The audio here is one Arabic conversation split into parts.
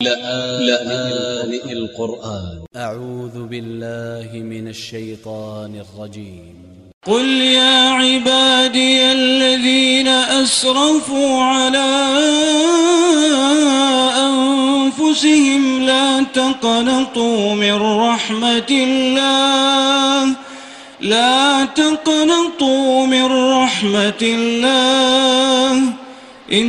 لآن القرآن. أ ع و ذ ب ا ل ل ه من ا ل ش ي ط ا ن ا ل ج ي م قل يا عبادي الذين أسرفوا على أنفسهم لا تقنطوا من رحمة الله. لا تقنطوا من رحمة الله. إن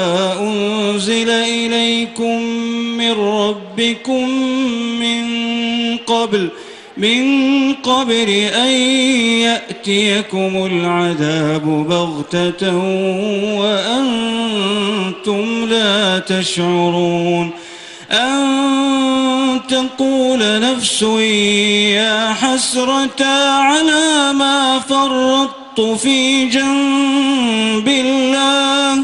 إليكم من ربكم من قبل من قبل أن يأتيكم العذاب بغتة وأنتم لا تشعرون. أن تقول نفس يا حسرة على ما فرطت في جنب الله.